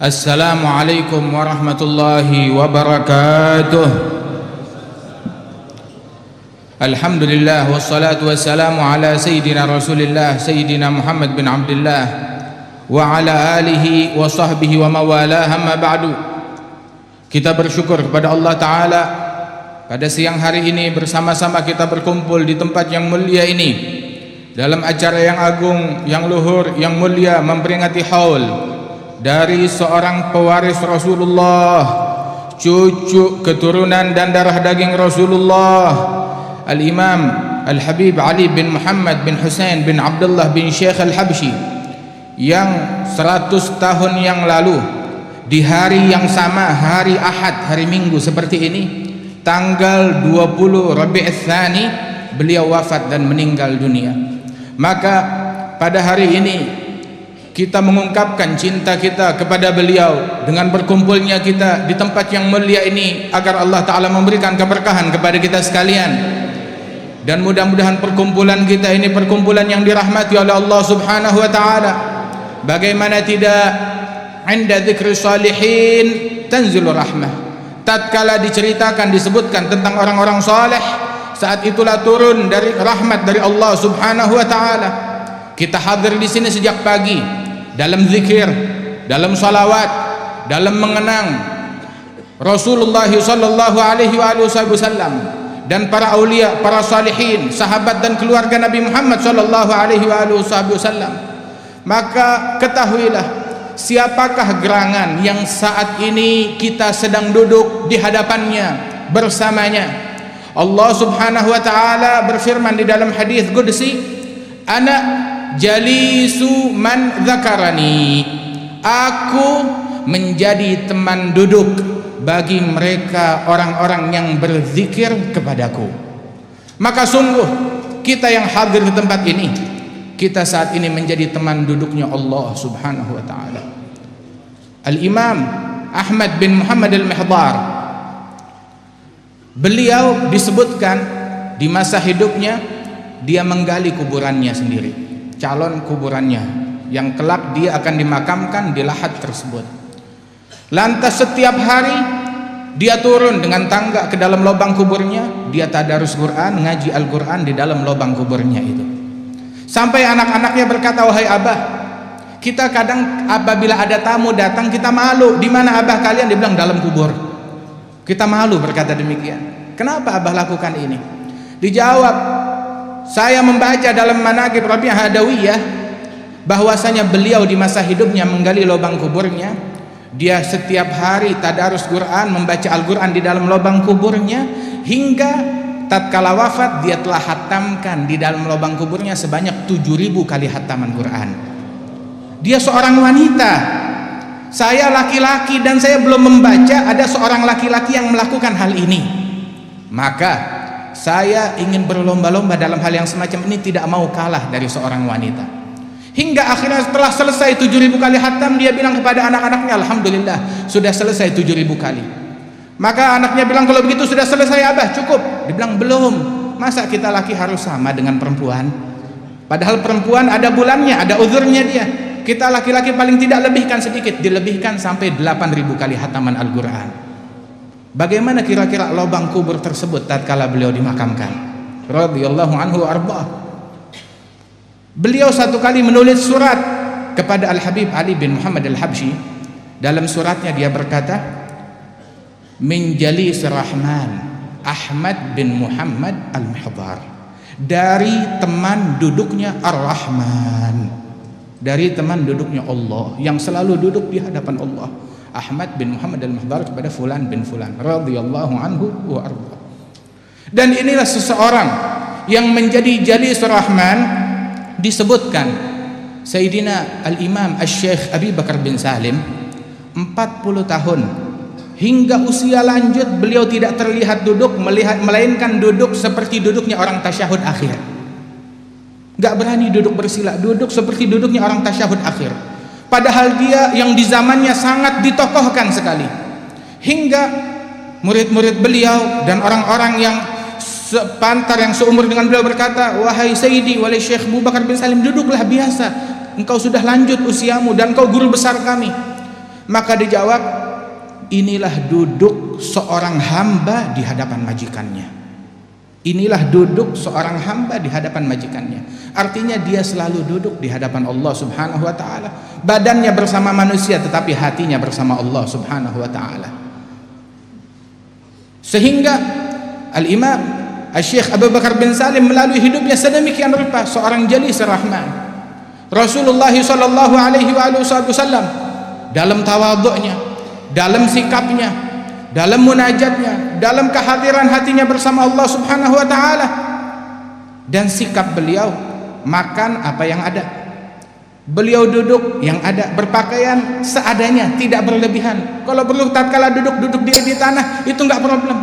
Assalamualaikum warahmatullahi wabarakatuh. Alhamdulillah wassalatu wassalamu ala sayyidina Rasulillah sayyidina Muhammad bin Abdullah wa ala alihi wa sahbihi wa mawala. Amma ba'du. Kita bersyukur kepada Allah taala pada siang hari ini bersama-sama kita berkumpul di tempat yang mulia ini dalam acara yang agung yang luhur yang mulia memperingati haul. Dari seorang pewaris Rasulullah cucu keturunan dan darah daging Rasulullah Al-Imam Al-Habib Ali bin Muhammad bin Hussein bin Abdullah bin Syekh Al-Habshi yang 100 tahun yang lalu di hari yang sama hari Ahad hari Minggu seperti ini tanggal 20 Rabi'ul Tsani beliau wafat dan meninggal dunia. Maka pada hari ini kita mengungkapkan cinta kita kepada beliau dengan berkumpulnya kita di tempat yang mulia ini agar Allah Ta'ala memberikan keberkahan kepada kita sekalian. Dan mudah-mudahan perkumpulan kita ini perkumpulan yang dirahmati oleh Allah Subhanahu Wa Ta'ala. Bagaimana tidak? Anda zikri salihin tanzilur rahmah. Tatkala diceritakan disebutkan tentang orang-orang saleh saat itulah turun dari rahmat dari Allah Subhanahu Wa Ta'ala. Kita hadir di sini sejak pagi dalam zikir, dalam salawat, dalam mengenang Rasulullah sallallahu alaihi wasallam dan para aulia, para salihin, sahabat dan keluarga Nabi Muhammad sallallahu alaihi wasallam. Maka ketahuilah siapakah gerangan yang saat ini kita sedang duduk di hadapannya bersamanya. Allah Subhanahu wa taala berfirman di dalam hadis qudsi, "Ana jalisu man zakarani. Aku menjadi teman duduk bagi mereka orang-orang yang berzikir kepadaku. Maka sungguh kita yang hadir di tempat ini kita saat ini menjadi teman duduknya Allah subhanahu wa ta'ala. Al-Imam Ahmad bin Muhammad Al-Mihdar beliau disebutkan di masa hidupnya dia menggali kuburannya sendiri calon kuburannya. Yang kelak dia akan dimakamkan di lahat tersebut. Lantas setiap hari dia turun dengan tangga ke dalam lubang kuburnya. Dia tadarus Quran ngaji Al-Quran di dalam lubang kuburnya itu. Sampai anak-anaknya berkata wahai abah kita kadang apabila ada tamu datang kita malu. Di mana abah kalian? Dibilang dalam kubur. Kita malu berkata demikian. Kenapa abah lakukan ini? Dijawab saya membaca dalam manaqib Rabi'ah Hadawiyah bahwasanya beliau di masa hidupnya menggali lubang kuburnya. Dia setiap hari tadarus Quran membaca Al-Quran di dalam lubang kuburnya. Hingga tatkala wafat dia telah hatamkan di dalam lubang kuburnya sebanyak 7000 kali hataman Quran. Dia seorang wanita. Saya laki-laki dan saya belum membaca ada seorang laki-laki yang melakukan hal ini. Maka saya ingin berlomba-lomba dalam hal yang semacam ini tidak mau kalah dari seorang wanita. Hingga akhirnya setelah selesai 7000 kali hatam dia bilang kepada anak-anaknya Alhamdulillah sudah selesai 7000 kali. Maka anaknya bilang kalau begitu sudah selesai abah cukup. Dibilang belum. Masa kita laki harus sama dengan perempuan? Padahal perempuan ada bulannya ada uzurnya dia. Kita laki-laki paling tidak lebihkan sedikit dilebihkan sampai 8000 kali hataman Al-Quran Bagaimana kira-kira lubang kubur tersebut tatkala beliau dimakamkan? Radhiyallahu anhu arba. Beliau satu kali menulis surat kepada Al Habib Ali bin Muhammad Al Habsyi. Dalam suratnya dia berkata, "Min jalis Rahman Ahmad bin Muhammad Al Mihdar." Dari teman duduknya Ar-Rahman. Dari teman duduknya Allah yang selalu duduk di hadapan Allah Ahmad bin Muhammad al-Mahdar kepada fulan bin fulan radhiyallahu anhu wa arda. Dan inilah seseorang yang menjadi jali Rahman disebutkan Sayyidina Al-Imam Al-Syekh Abi Bakar bin Salim 40 tahun hingga usia lanjut beliau tidak terlihat duduk melihat melainkan duduk seperti duduknya orang tasyahud akhir. Gak berani duduk bersila, duduk seperti duduknya orang tasyahud akhir padahal dia yang di zamannya sangat ditokohkan sekali. Hingga murid-murid beliau dan orang-orang yang sepantar yang seumur dengan beliau berkata wahai Sayyidi wahai Syekh Abu Bakar bin Salim duduklah biasa. Engkau sudah lanjut usiamu dan kau guru besar kami. Maka dijawab, inilah duduk seorang hamba di hadapan majikannya. Inilah duduk seorang hamba di hadapan majikannya. Artinya dia selalu duduk di hadapan Allah Subhanahu wa taala. Badannya bersama manusia tetapi hatinya bersama Allah Subhanahu wa taala. Sehingga Al-Imam Al-Syekh Abu Bakar bin Salim melalui hidupnya sedemikian rupa seorang jali serahman. Rasulullah sallallahu alaihi wasallam dalam tawaduknya, dalam sikapnya, dalam munajatnya, dalam kehadiran hatinya bersama Allah Subhanahu wa taala dan sikap beliau makan apa yang ada. Beliau duduk yang ada berpakaian seadanya, tidak berlebihan. Kalau perlu tatkala duduk duduk dia di tanah itu enggak problem.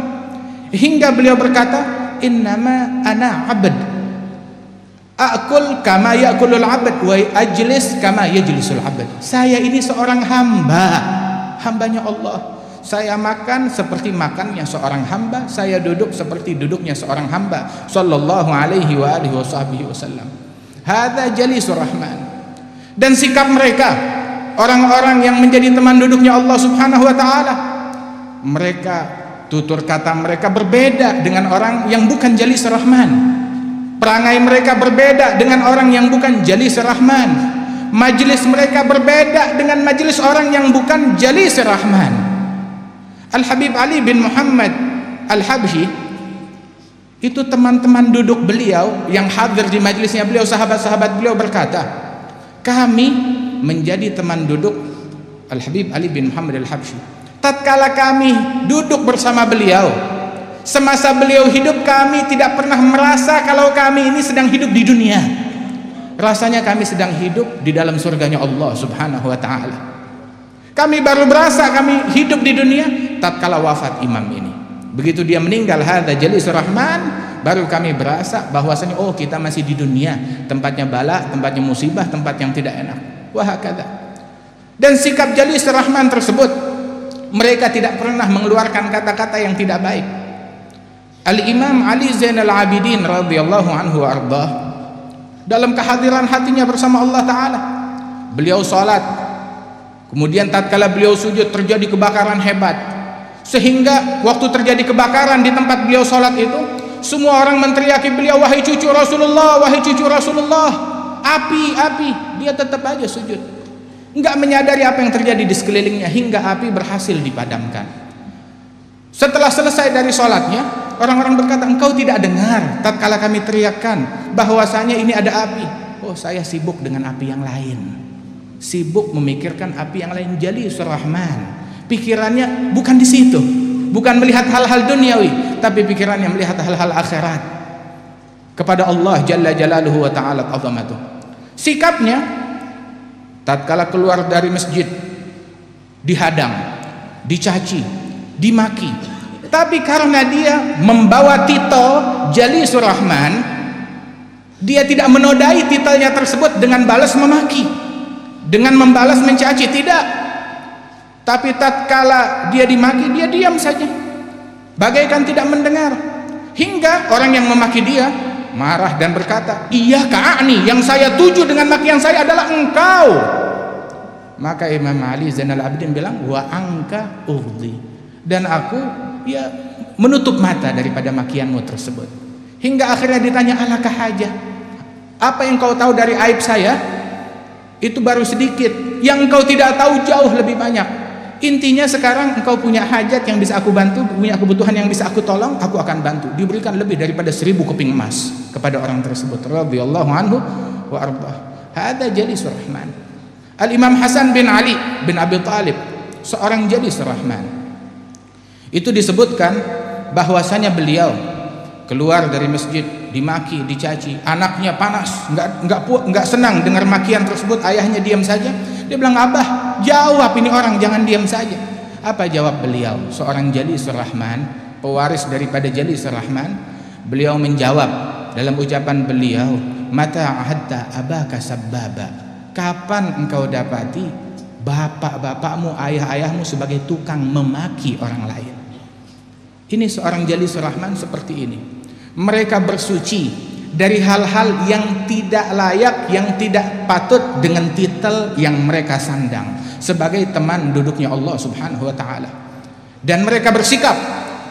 Hingga beliau berkata, "Innama ana 'abd." Akul kama yakulul 'abd wa ajlis kama yajlisul 'abd. Saya ini seorang hamba, hambanya Allah. Saya makan seperti makannya seorang hamba, saya duduk seperti duduknya seorang hamba. Sallallahu alaihi wa alihi wasallam. Hadza jalisur rahman. Dan sikap mereka orang-orang yang menjadi teman duduknya Allah Subhanahu wa taala. Mereka tutur kata mereka berbeda dengan orang yang bukan jalis rahman. Perangai mereka berbeda dengan orang yang bukan jalis rahman. Majlis mereka berbeda dengan majlis orang yang bukan jalis rahman. Al-Habib Ali bin Muhammad Al-Habsyi itu teman-teman duduk beliau yang hadir di majelisnya beliau sahabat-sahabat beliau berkata kami menjadi teman duduk Al-Habib Ali bin Muhammad Al-Habsyi. Tatkala kami duduk bersama beliau semasa beliau hidup kami tidak pernah merasa kalau kami ini sedang hidup di dunia. Rasanya kami sedang hidup di dalam surganya Allah subhanahu wa ta'ala. Kami baru berasa kami hidup di dunia tatkala wafat imam ini. Begitu dia meninggal hadza jalis rahman baru kami berasa bahwasanya oh kita masih di dunia, tempatnya bala, tempatnya musibah, tempat yang tidak enak. Wah kata. Dan sikap jalis rahman tersebut mereka tidak pernah mengeluarkan kata-kata yang tidak baik. Al-Imam Ali Zainal Abidin radhiyallahu anhu arda dalam kehadiran hatinya bersama Allah taala beliau salat Kemudian tatkala beliau sujud terjadi kebakaran hebat. Sehingga waktu terjadi kebakaran di tempat beliau sholat itu, semua orang menteriaki beliau, wahai cucu Rasulullah, wahai cucu Rasulullah, api, api. Dia tetap aja sujud. Enggak menyadari apa yang terjadi di sekelilingnya hingga api berhasil dipadamkan. Setelah selesai dari sholatnya, orang-orang berkata, engkau tidak dengar tatkala kami teriakkan bahwasanya ini ada api. Oh, saya sibuk dengan api yang lain sibuk memikirkan api yang lain jali surahman pikirannya bukan di situ. Bukan melihat hal-hal duniawi tapi pikirannya melihat hal-hal akhirat. Kepada Allah jalla jalaluhu wa ta'ala azamatuh sikapnya tatkala keluar dari masjid dihadang dicaci dimaki. Tapi karena dia membawa titel jali surahman dia tidak menodai titelnya tersebut dengan balas memaki. Dengan membalas mencaci tidak tapi tatkala dia dimaki dia diam saja. Bagaikan tidak mendengar. Hingga orang yang memaki dia marah dan berkata iya ka'ani yang saya tuju dengan makian saya adalah engkau. Maka Imam Ali Zainal Abidin bilang wa angka urdi dan aku ya menutup mata daripada makianmu tersebut. Hingga akhirnya ditanya alakah hajah apa yang kau tahu dari aib saya? Itu baru sedikit. Yang engkau tidak tahu jauh lebih banyak intinya sekarang engkau punya hajat yang bisa aku bantu punya kebutuhan yang bisa aku tolong aku akan bantu. Diberikan lebih daripada seribu keping emas kepada orang tersebut. Radhiyallahu anhu wa ardah. Hada jalis rahman. Al imam Hasan bin Ali bin Abi Talib seorang jalis rahman. Itu disebutkan bahwasanya beliau keluar dari masjid dimaki dicaci anaknya panas nggak nggak nggak senang dengar makian tersebut ayahnya diam saja dia bilang abah jawab ini orang jangan diam saja. Apa jawab beliau? Seorang jali surahman pewaris daripada jali surahman beliau menjawab dalam ucapan beliau mata ahadta abaka sababa kapan engkau dapati bapak-bapakmu ayah-ayahmu sebagai tukang memaki orang lain? Ini seorang jali surahman seperti ini. Mereka bersuci dari hal-hal yang tidak layak, yang tidak patut dengan titel yang mereka sandang. sebagai teman duduknya Allah Subhanahu wa taala. Dan mereka bersikap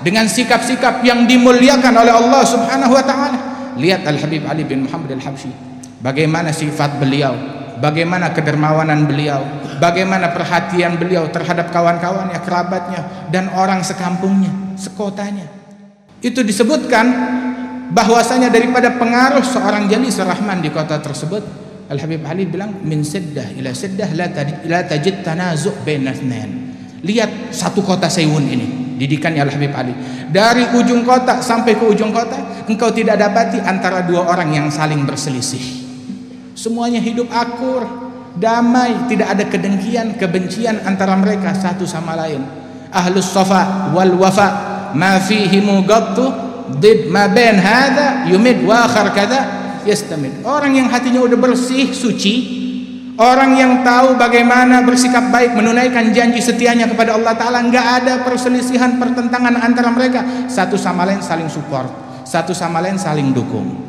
dengan sikap-sikap yang dimuliakan oleh Allah Subhanahu wa taala. Lihat Al Habib Ali bin Muhammad Al Habsyi, bagaimana sifat beliau, bagaimana kedermawanan beliau, bagaimana perhatian beliau terhadap kawan-kawannya, kerabatnya dan orang sekampungnya, sekotanya. Itu disebutkan bahwasanya daripada pengaruh seorang jali serahman di kota tersebut Al Habib Ali bilang min siddah ila siddah la tajid, la tajid tanazu' lihat satu kota Sewun ini didikannya Al Habib Ali dari ujung kota sampai ke ujung kota engkau tidak dapati antara dua orang yang saling berselisih. Semuanya hidup akur damai tidak ada kedengkian kebencian antara mereka satu sama lain. Ahlus safa wal wafa ma fihi did ma bain hadha yumid wa akhar kada yastamid. Orang yang hatinya udah bersih suci orang yang tahu bagaimana bersikap baik menunaikan janji setianya kepada Allah taala enggak ada perselisihan pertentangan antara mereka. Satu sama lain saling support satu sama lain saling dukung.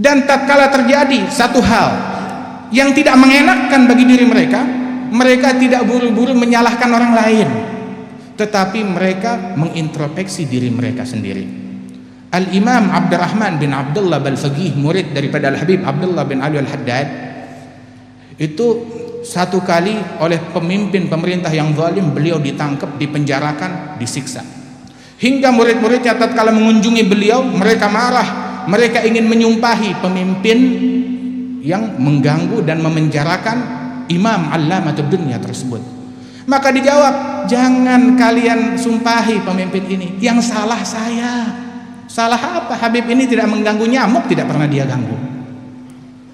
Dan tatkala terjadi satu hal yang tidak mengenakkan bagi diri mereka mereka tidak buru-buru menyalahkan orang lain. Tetapi mereka mengintrospeksi diri mereka sendiri Al-Imam Abdurrahman bin Abdullah Bal-Faqih murid daripada Al-Habib Abdullah bin Ali Al-Haddad itu satu kali oleh pemimpin pemerintah yang zalim beliau ditangkap, dipenjarakan, disiksa. Hingga murid-muridnya tatkala mengunjungi beliau, mereka marah, mereka ingin menyumpahi pemimpin yang mengganggu dan memenjarakan imam allamatud dunia tersebut. Maka dijawab, jangan kalian sumpahi pemimpin ini, yang salah saya. Salah apa? Habib ini tidak mengganggu nyamuk, tidak pernah dia ganggu.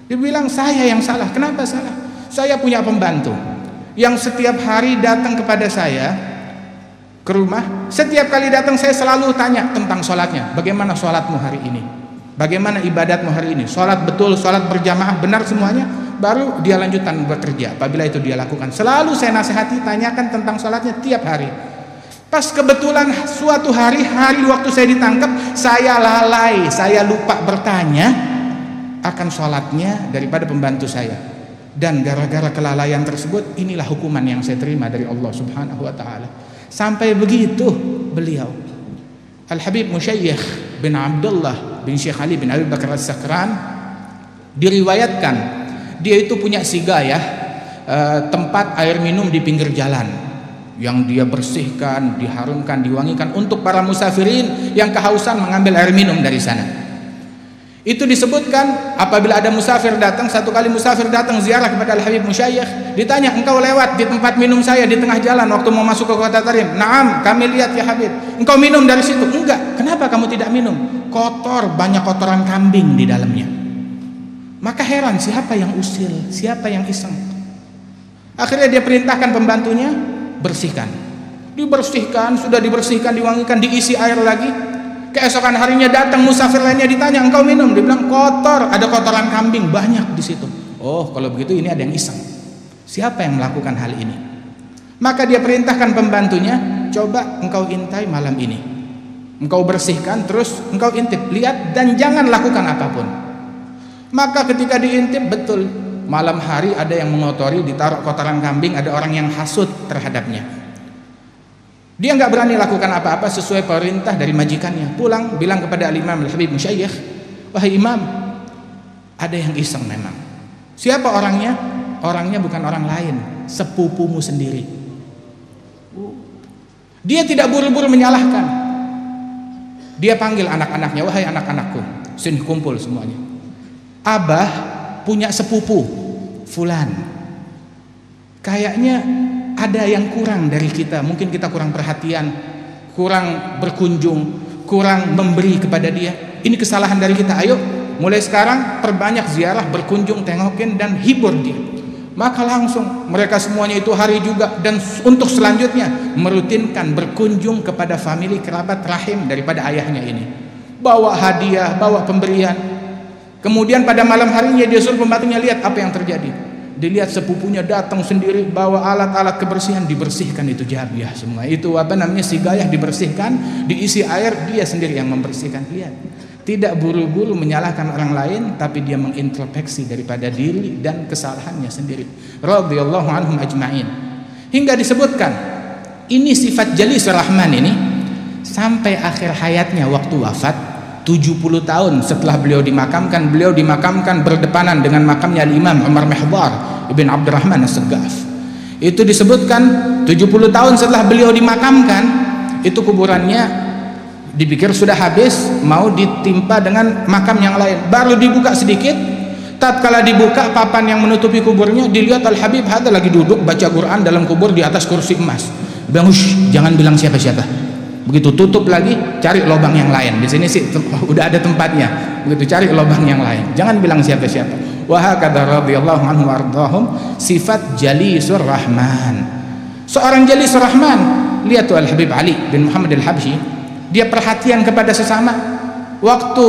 Dia bilang saya yang salah. Kenapa salah? Saya punya pembantu yang setiap hari datang kepada saya ke rumah. Setiap kali datang saya selalu tanya tentang sholatnya. Bagaimana sholatmu hari ini? Bagaimana ibadatmu hari ini? Sholat betul, sholat berjamaah, benar semuanya. Baru dia lanjutkan bekerja. Apabila itu dia lakukan. Selalu saya nasihati, tanyakan tentang sholatnya tiap hari. Pas kebetulan suatu hari, hari waktu saya ditangkap, saya lalai, saya lupa bertanya akan sholatnya daripada pembantu saya. Dan gara-gara kelalaian tersebut, inilah hukuman yang saya terima dari Allah Subhanahu wa taala. Sampai begitu beliau Al-Habib Musyaykh bin Abdullah bin Syekh Ali bin Abi Bakar As-Sakran diriwayatkan dia itu punya sigayah eh, tempat air minum di pinggir jalan yang dia bersihkan, diharumkan, diwangikan untuk para musafirin yang kehausan mengambil air minum dari sana. Itu disebutkan apabila ada musafir datang, satu kali musafir datang ziarah kepada Al-Habib Musyayikh, ditanya, "Engkau lewat di tempat minum saya di tengah jalan waktu mau masuk ke kota Tarim?" "Na'am, kami lihat ya Habib." "Engkau minum dari situ?" "Enggak." "Kenapa kamu tidak minum?" "Kotor, banyak kotoran kambing di dalamnya." Maka heran siapa yang usil, siapa yang iseng. Akhirnya dia perintahkan pembantunya bersihkan dibersihkan sudah dibersihkan diwangikan diisi air lagi. Keesokan harinya datang musafir lainnya ditanya engkau minum? Dia bilang kotor. Ada kotoran kambing banyak di situ. Oh kalau begitu ini ada yang iseng. Siapa yang melakukan hal ini? Maka dia perintahkan pembantunya coba engkau intai malam ini. Engkau bersihkan terus engkau intip. Lihat dan jangan lakukan apa pun. Maka ketika diintip betul malam hari ada yang mengotori ditaruh kotoran kambing ada orang yang hasut terhadapnya. Dia nggak berani lakukan apa-apa sesuai perintah dari majikannya. Pulang bilang kepada al-imam al-habib musyayikh wahai imam ada yang iseng memang. Siapa orangnya? Orangnya bukan orang lain sepupumu sendiri. Dia tidak buru-buru menyalahkan. Dia panggil anak-anaknya wahai anak-anakku sini kumpul semuanya. Abah punya sepupu fulan. Kayaknya ada yang kurang dari kita. Mungkin kita kurang perhatian kurang berkunjung kurang memberi kepada dia. Ini kesalahan dari kita. Ayo mulai sekarang perbanyak ziarah berkunjung tengokin dan hibur dia. Maka langsung mereka semuanya itu hari juga. Dan untuk selanjutnya merutinkan berkunjung kepada famili kerabat rahim daripada ayahnya ini. Bawa hadiah bawa pemberian Kemudian pada malam harinya dia suruh pembantunya lihat apa yang terjadi. Dilihat sepupunya datang sendiri bawa alat-alat kebersihan dibersihkan itu jabiah semua. Itu apa namanya si gayah dibersihkan, diisi air dia sendiri yang membersihkan. Lihat. Tidak buru-buru menyalahkan orang lain tapi dia mengintrospeksi daripada diri dan kesalahannya sendiri. Radhiyallahu anhum ajma'in. hingga disebutkan ini sifat Jalis Rahman ini sampai akhir hayatnya waktu wafat 70 tahun setelah beliau dimakamkan beliau dimakamkan berdepanan dengan makamnya Imam Umar Mihbar Ibn Abdurrahman As-Segaf itu disebutkan 70 tahun setelah beliau dimakamkan itu kuburannya dipikir sudah habis mau ditimpa dengan makam yang lain. Baru dibuka sedikit tatkala dibuka papan yang menutupi kuburnya dilihat Al-Habib ada lagi duduk baca Quran dalam kubur di atas kursi emas. Bilang jangan bilang siapa-siapa begitu tutup lagi cari lubang yang lain. Di sini sih udah ada tempatnya. Begitu cari lubang yang lain. Jangan bilang siapa-siapa. Wa hakadha radhiyallahu anhu ardahum sifat jalisur rahman. Seorang jalisur rahman lihat tuh Al Habib Ali bin Muhammad Al Habsyi dia perhatian kepada sesama. Waktu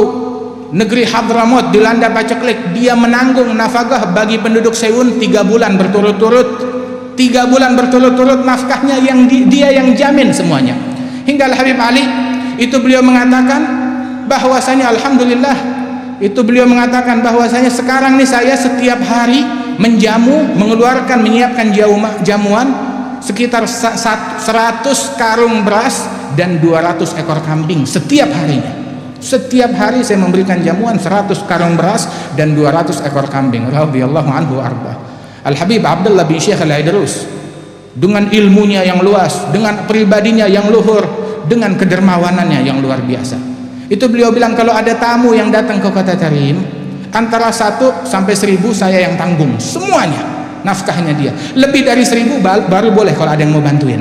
negeri Hadramaut dilanda paceklik dia menanggung nafkah bagi penduduk Sewun tiga bulan berturut-turut. Tiga bulan berturut-turut nafkahnya yang dia yang jamin semuanya hingga Al Habib Ali itu beliau mengatakan bahwasanya alhamdulillah itu beliau mengatakan bahwasanya sekarang nih saya setiap hari menjamu mengeluarkan menyiapkan jamuan sekitar 100 karung beras dan 200 ekor kambing setiap harinya. Setiap hari saya memberikan jamuan 100 karung beras dan 200 ekor kambing radhiyallahu anhu arba Al Habib Abdullah bin Syekh Al Aidrus dengan ilmunya yang luas, dengan pribadinya yang luhur, dengan kedermawanannya yang luar biasa. Itu beliau bilang kalau ada tamu yang datang ke kota Tarim, antara satu sampai seribu saya yang tanggung semuanya nafkahnya dia. Lebih dari seribu baru boleh kalau ada yang mau bantuin.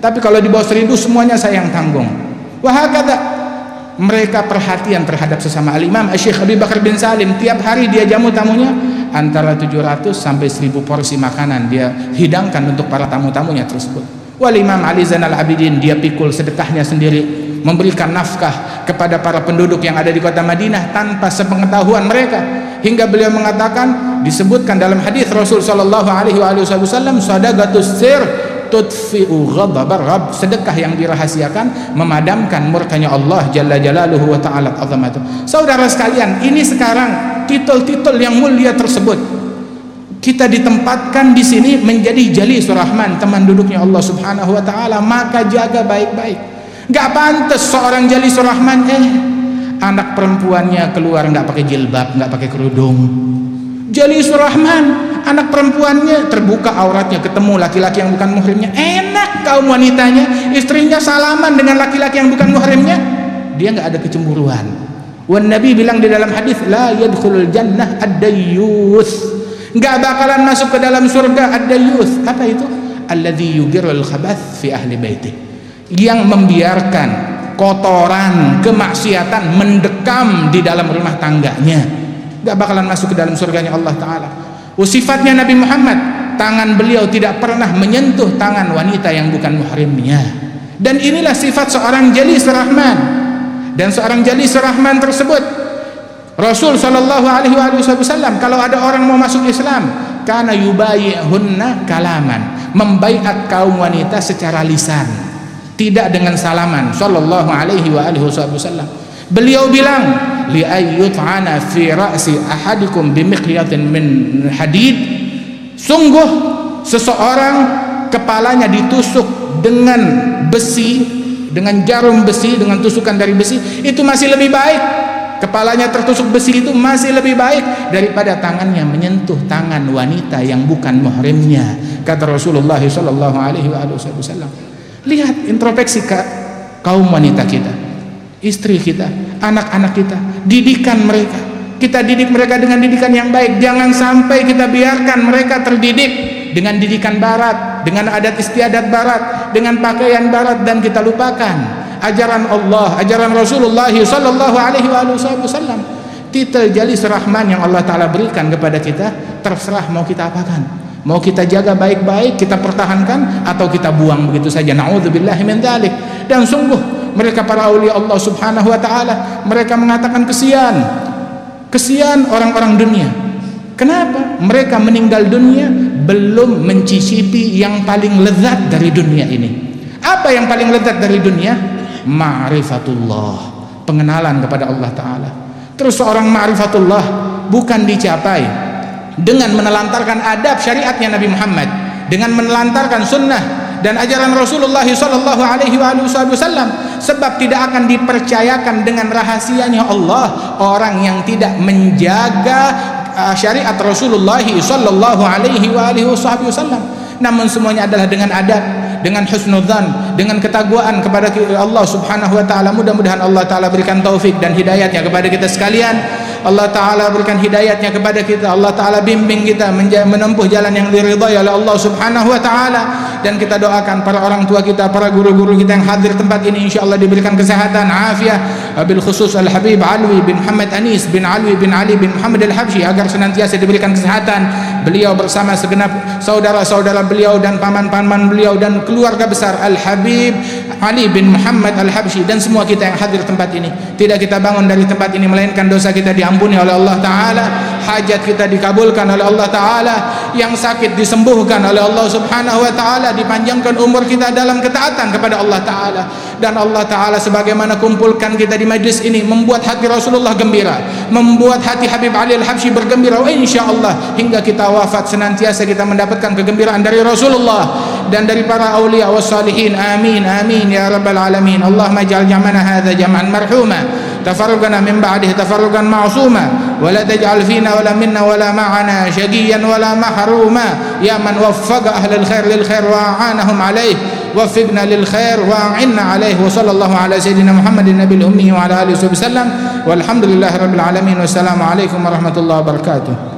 Tapi kalau di bawah seribu semuanya saya yang tanggung. Wahakata mereka perhatian terhadap sesama al-imam Syekh Abi Bakar bin Salim tiap hari dia jamu tamunya antara 700 sampai 1000 porsi makanan dia hidangkan untuk para tamu-tamunya tersebut. Wal imam Ali Zainal Abidin dia pikul sedekahnya sendiri memberikan nafkah kepada para penduduk yang ada di kota Madinah tanpa sepengetahuan mereka. Hingga beliau mengatakan disebutkan dalam hadis Rasul sallallahu alaihi wasallam sadaqatus sir tudfi'u ghadabar rabb sedekah yang dirahasiakan memadamkan murkanya Allah jalla jalaluhu wa ta'ala azamatu saudara sekalian ini sekarang titel-titel yang mulia tersebut. Kita ditempatkan di sini menjadi jali surahman teman duduknya Allah subhanahu wa ta'ala. Maka jaga baik-baik. Gak pantas seorang jali surahman eh anak perempuannya keluar nggak pakai jilbab nggak pakai kerudung. Jali surahman anak perempuannya terbuka auratnya ketemu laki-laki yang bukan muhrimnya. Enak kaum wanitanya. Istrinya salaman dengan laki-laki yang bukan muhrimnya. Dia nggak ada kecemburuan wan nabi bilang di dalam hadis la yadkhulul jannah ad-dayyus. Nggak bakalan masuk ke dalam surga ad-dayyus. Apa itu? Alladzi yugirul khabath fi ahli baiti. Yang membiarkan kotoran kemaksiatan mendekam di dalam rumah tangganya. Nggak bakalan masuk ke dalam surganya Allah taala. Sifatnya Nabi Muhammad, tangan beliau tidak pernah menyentuh tangan wanita yang bukan muhrimnya. Dan inilah sifat seorang jalis rahman. Dan seorang jalis rahman tersebut Rasul sallallahu alaihi wasallam kalau ada orang mau masuk Islam, karena yubayyihunna kalaman, membaiat kaum wanita secara lisan, tidak dengan salaman sallallahu alaihi wasallam. Beliau bilang, li ayyut'ana fi ra'si ahadikum bimiqyatin min hadid sungguh seseorang kepalanya ditusuk dengan besi dengan jarum besi dengan tusukan dari besi itu masih lebih baik. Kepalanya tertusuk besi itu masih lebih baik daripada tangannya menyentuh tangan wanita yang bukan muhrimnya kata Rasulullah sallallahu alaihi wasallam. Lihat introspeksi kaum wanita kita istri kita anak-anak kita didikan mereka. Kita didik mereka dengan didikan yang baik. Jangan sampai kita biarkan mereka terdidik dengan didikan barat dengan adat istiadat barat dengan pakaian barat dan kita lupakan ajaran Allah ajaran Rasulullah sallallahu alaihi wasallam. Titel jalis rahman yang Allah taala berikan kepada kita terserah mau kita apakan. Mau kita jaga baik-baik kita pertahankan atau kita buang begitu saja. Naudzubillahi min dzalik. Dan sungguh mereka para aulia Allah Subhanahu wa taala mereka mengatakan kesian kesian orang-orang dunia kenapa? Mereka meninggal dunia belum mencicipi yang paling lezat dari dunia ini. Apa yang paling lezat dari dunia? Ma'rifatullah. Pengenalan kepada Allah taala. Terus seorang ma'rifatullah bukan dicapai dengan menelantarkan adab syariatnya Nabi Muhammad dengan menelantarkan sunnah dan ajaran Rasulullah sallallahu alaihi wasallam sebab tidak akan dipercayakan dengan rahasianya Allah orang yang tidak menjaga uh, syariat Rasulullah sallallahu alaihi wasallam. Namun semuanya adalah dengan adab dengan husnudzan dengan ketakwaan kepada Allah Subhanahu wa taala. Mudah-mudahan Allah taala berikan taufik dan hidayahnya kepada kita sekalian. Allah Ta'ala berikan hidayatnya kepada kita. Allah Ta'ala bimbing kita menempuh jalan yang diridhai oleh Allah Subhanahu Wa Ta'ala. Dan kita doakan para orang tua kita para guru-guru kita yang hadir tempat ini insya Allah diberikan kesehatan afiah bil khusus Al Habib Alwi bin Muhammad Anis bin Alwi bin Ali bin Muhammad Al Habsyi agar senantiasa diberikan kesehatan. Beliau bersama segenap saudara-saudara beliau dan paman-paman beliau dan keluarga besar Al Habib Ali bin Muhammad Al Habsyi dan semua kita yang hadir tempat ini. Tidak kita bangun dari tempat ini melainkan dosa kita diampuni oleh Allah Ta'ala hajat kita dikabulkan oleh Allah Ta'ala yang sakit disembuhkan oleh Allah Subhanahu Wa Ta'ala dipanjangkan umur kita dalam ketaatan kepada Allah Ta'ala. Dan Allah Ta'ala sebagaimana kumpulkan kita di majlis ini membuat hati Rasulullah gembira membuat hati Habib Ali Al-Habsyi bergembira oh, insya Allah hingga kita wafat senantiasa kita mendapatkan kegembiraan dari Rasulullah dan dari para awliya wa salihin. Amin amin ya rabbal alamin. Allah majal jamana hadha jam'an marhumah تفرقنا من بعده تفرقا معصوما ولا تجعل فينا ولا منا ولا معنا شقيا ولا محروما. يا من وفق أهل الخير للخير وأعانهم عليه وفقنا للخير وأعنا عليه. وصلى الله على سيدنا محمد النبي الأمي وعلى آله وسلم. والحمد لله رب العالمين. والسلام عليكم ورحمة الله وبركاته.